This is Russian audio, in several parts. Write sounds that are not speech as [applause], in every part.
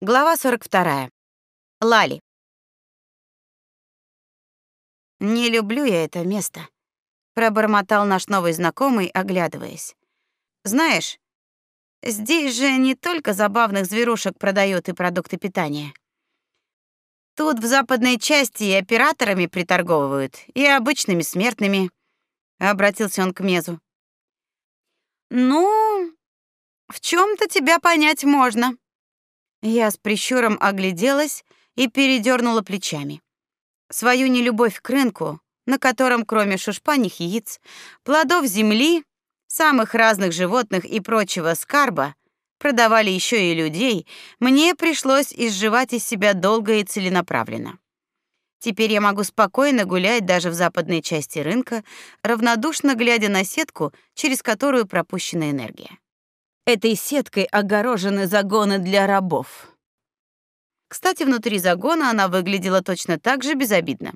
Глава 42. Лали. Не люблю я это место, пробормотал наш новый знакомый, оглядываясь. Знаешь, здесь же не только забавных зверушек продают и продукты питания. Тут в западной части и операторами приторговывают, и обычными смертными, обратился он к Мезу. Ну, в чем то тебя понять можно. Я с прищуром огляделась и передернула плечами. Свою нелюбовь к рынку, на котором кроме шушпаних яиц, плодов земли, самых разных животных и прочего скарба, продавали еще и людей, мне пришлось изживать из себя долго и целенаправленно. Теперь я могу спокойно гулять даже в западной части рынка, равнодушно глядя на сетку, через которую пропущена энергия. Этой сеткой огорожены загоны для рабов. Кстати, внутри загона она выглядела точно так же безобидно.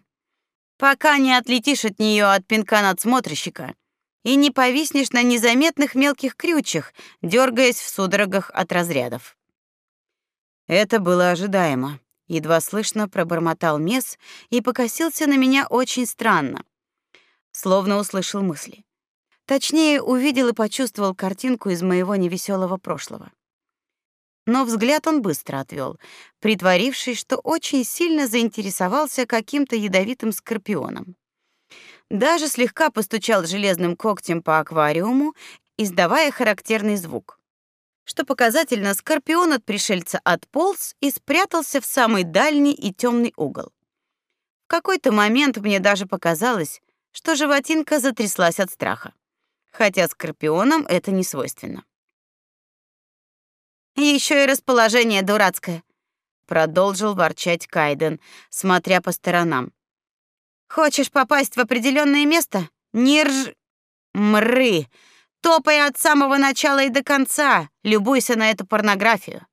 Пока не отлетишь от нее от пинка надсмотрщика и не повиснешь на незаметных мелких крючьях, дергаясь в судорогах от разрядов. Это было ожидаемо. Едва слышно пробормотал Мес и покосился на меня очень странно, словно услышал мысли. Точнее, увидел и почувствовал картинку из моего невеселого прошлого. Но взгляд он быстро отвел, притворившись, что очень сильно заинтересовался каким-то ядовитым скорпионом. Даже слегка постучал железным когтем по аквариуму, издавая характерный звук. Что показательно, скорпион от пришельца отполз и спрятался в самый дальний и темный угол. В какой-то момент мне даже показалось, что животинка затряслась от страха хотя скорпионам это не свойственно. Еще и расположение дурацкое, продолжил ворчать Кайден, смотря по сторонам. Хочешь попасть в определенное место? Не рж... Мры! Топай от самого начала и до конца, любуйся на эту порнографию.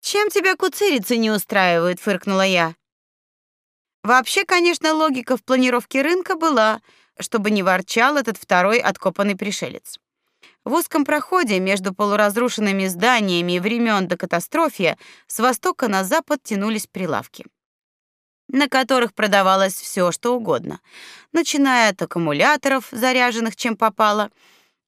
Чем тебя куцерицы не устраивают, фыркнула я. Вообще, конечно, логика в планировке рынка была, чтобы не ворчал этот второй откопанный пришелец. В узком проходе между полуразрушенными зданиями времен до катастрофы с востока на запад тянулись прилавки, на которых продавалось все, что угодно, начиная от аккумуляторов, заряженных чем попало,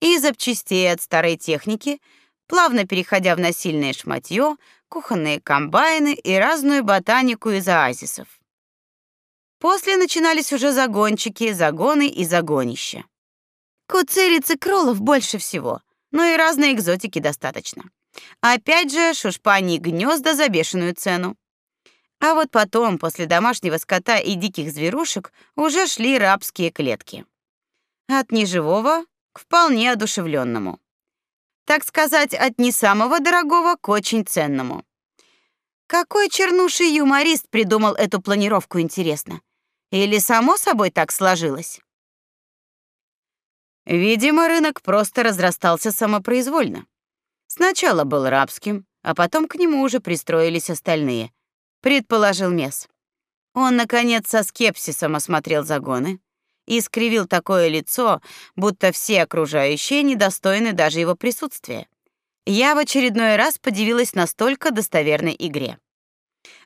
и запчастей от старой техники, плавно переходя в насильное шматье, кухонные комбайны и разную ботанику из оазисов. После начинались уже загончики, загоны и загонища. Куцериц и кролов больше всего, но и разной экзотики достаточно. Опять же, шушпани гнезда за бешеную цену. А вот потом, после домашнего скота и диких зверушек, уже шли рабские клетки. От неживого к вполне одушевленному. Так сказать, от не самого дорогого к очень ценному. Какой чернуший юморист придумал эту планировку, интересно? Или само собой так сложилось? Видимо, рынок просто разрастался самопроизвольно. Сначала был рабским, а потом к нему уже пристроились остальные, предположил Мес. Он наконец со скепсисом осмотрел загоны и скривил такое лицо, будто все окружающие недостойны даже его присутствия. Я в очередной раз подивилась настолько достоверной игре.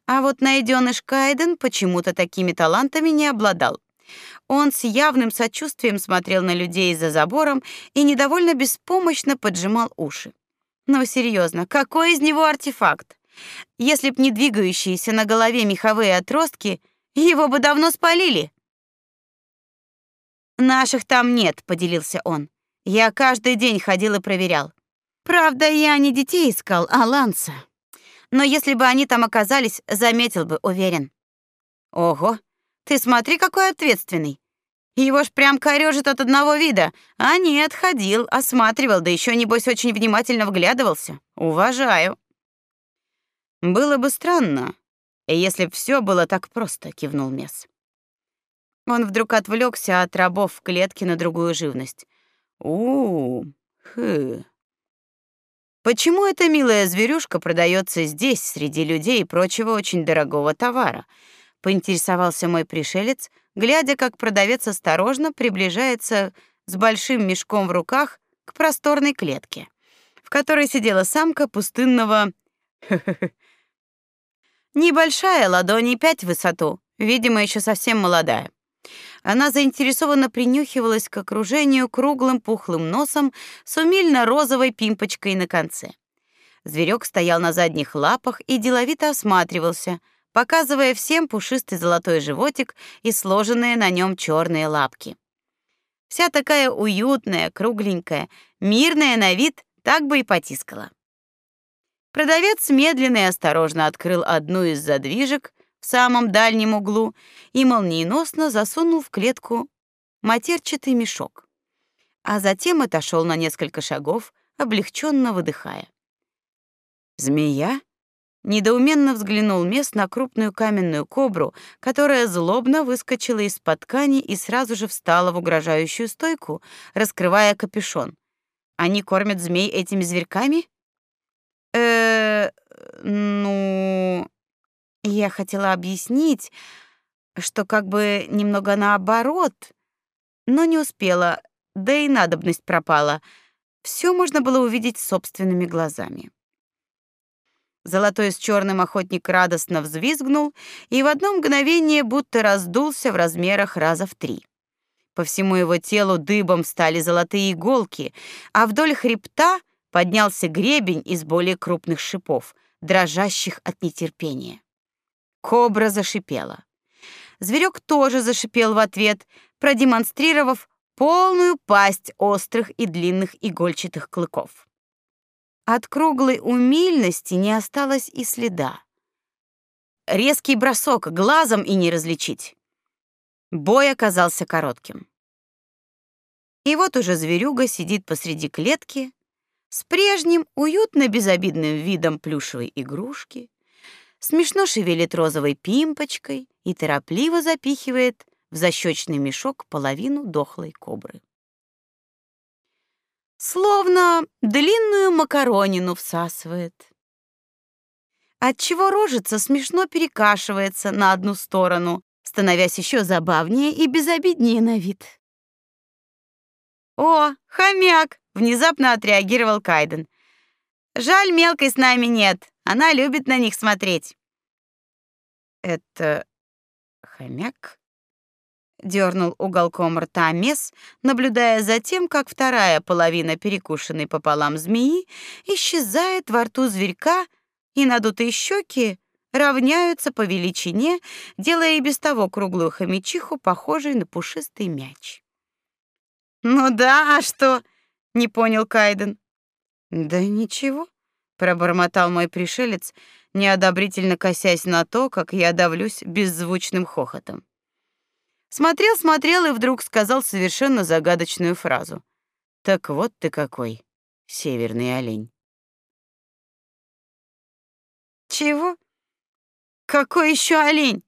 А вот найденыш Кайден почему-то такими талантами не обладал. Он с явным сочувствием смотрел на людей за забором и недовольно беспомощно поджимал уши. Но серьезно, какой из него артефакт? Если б не двигающиеся на голове меховые отростки, его бы давно спалили. Наших там нет, поделился он. Я каждый день ходил и проверял. Правда, я не детей искал, а Ланса но если бы они там оказались, заметил бы, уверен. Ого, ты смотри, какой ответственный. Его ж прям корёжит от одного вида. А нет, ходил, осматривал, да еще небось очень внимательно вглядывался. Уважаю. Было бы странно, если б все было так просто, кивнул Мес. Он вдруг отвлекся от рабов в клетке на другую живность. У, -у, -у хы. Почему эта милая зверюшка продается здесь, среди людей и прочего очень дорогого товара? Поинтересовался мой пришелец, глядя, как продавец осторожно приближается с большим мешком в руках к просторной клетке, в которой сидела самка пустынного [laughs] Небольшая, ладони пять в высоту, видимо, еще совсем молодая. Она заинтересованно принюхивалась к окружению круглым пухлым носом с умильно-розовой пимпочкой на конце. Зверек стоял на задних лапах и деловито осматривался, показывая всем пушистый золотой животик и сложенные на нем черные лапки. Вся такая уютная, кругленькая, мирная на вид, так бы и потискала. Продавец медленно и осторожно открыл одну из задвижек в самом дальнем углу и молниеносно засунул в клетку матерчатый мешок, а затем отошел на несколько шагов, облегченно выдыхая. Змея недоуменно взглянул Мест на крупную каменную кобру, которая злобно выскочила из-под ткани и сразу же встала в угрожающую стойку, раскрывая капюшон. Они кормят змей этими зверьками? Э, ну, я хотела объяснить, что как бы немного наоборот, но не успела, да и надобность пропала. Все можно было увидеть собственными глазами. Золотой с черным охотник радостно взвизгнул и в одно мгновение будто раздулся в размерах раза в три. По всему его телу дыбом стали золотые иголки, а вдоль хребта поднялся гребень из более крупных шипов, дрожащих от нетерпения. Кобра зашипела. Зверек тоже зашипел в ответ, продемонстрировав полную пасть острых и длинных игольчатых клыков. От круглой умильности не осталось и следа. Резкий бросок, глазом и не различить. Бой оказался коротким. И вот уже зверюга сидит посреди клетки с прежним уютно безобидным видом плюшевой игрушки, смешно шевелит розовой пимпочкой и торопливо запихивает в защечный мешок половину дохлой кобры словно длинную макаронину всасывает. Отчего рожица смешно перекашивается на одну сторону, становясь еще забавнее и безобиднее на вид. «О, хомяк!» — внезапно отреагировал Кайден. «Жаль, мелкой с нами нет. Она любит на них смотреть». «Это хомяк?» дернул уголком рта Мес, наблюдая за тем, как вторая половина перекушенной пополам змеи исчезает во рту зверька, и надутые щеки равняются по величине, делая и без того круглую хомячиху похожей на пушистый мяч. «Ну да, а что?» — не понял Кайден. «Да ничего», — пробормотал мой пришелец, неодобрительно косясь на то, как я давлюсь беззвучным хохотом. Смотрел, смотрел и вдруг сказал совершенно загадочную фразу. Так вот ты какой, северный олень. Чего? Какой еще олень?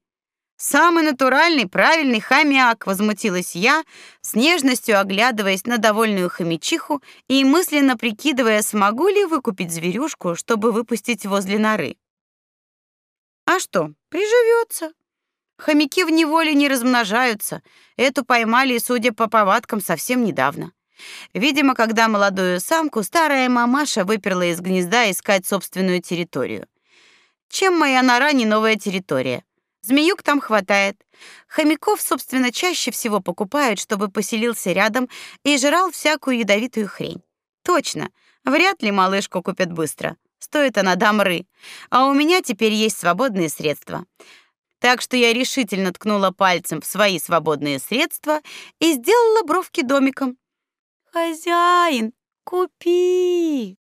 Самый натуральный, правильный хомяк, возмутилась я, с нежностью оглядываясь на довольную хомячиху и мысленно прикидывая, смогу ли выкупить зверюшку, чтобы выпустить возле норы. А что, приживется? Хомяки в неволе не размножаются. Эту поймали, судя по повадкам, совсем недавно. Видимо, когда молодую самку старая мамаша выперла из гнезда искать собственную территорию. Чем моя нора не новая территория? Змеюк там хватает. Хомяков, собственно, чаще всего покупают, чтобы поселился рядом и жрал всякую ядовитую хрень. Точно, вряд ли малышку купят быстро. Стоит она дамры. А у меня теперь есть свободные средства. Так что я решительно ткнула пальцем в свои свободные средства и сделала бровки домиком. «Хозяин, купи!»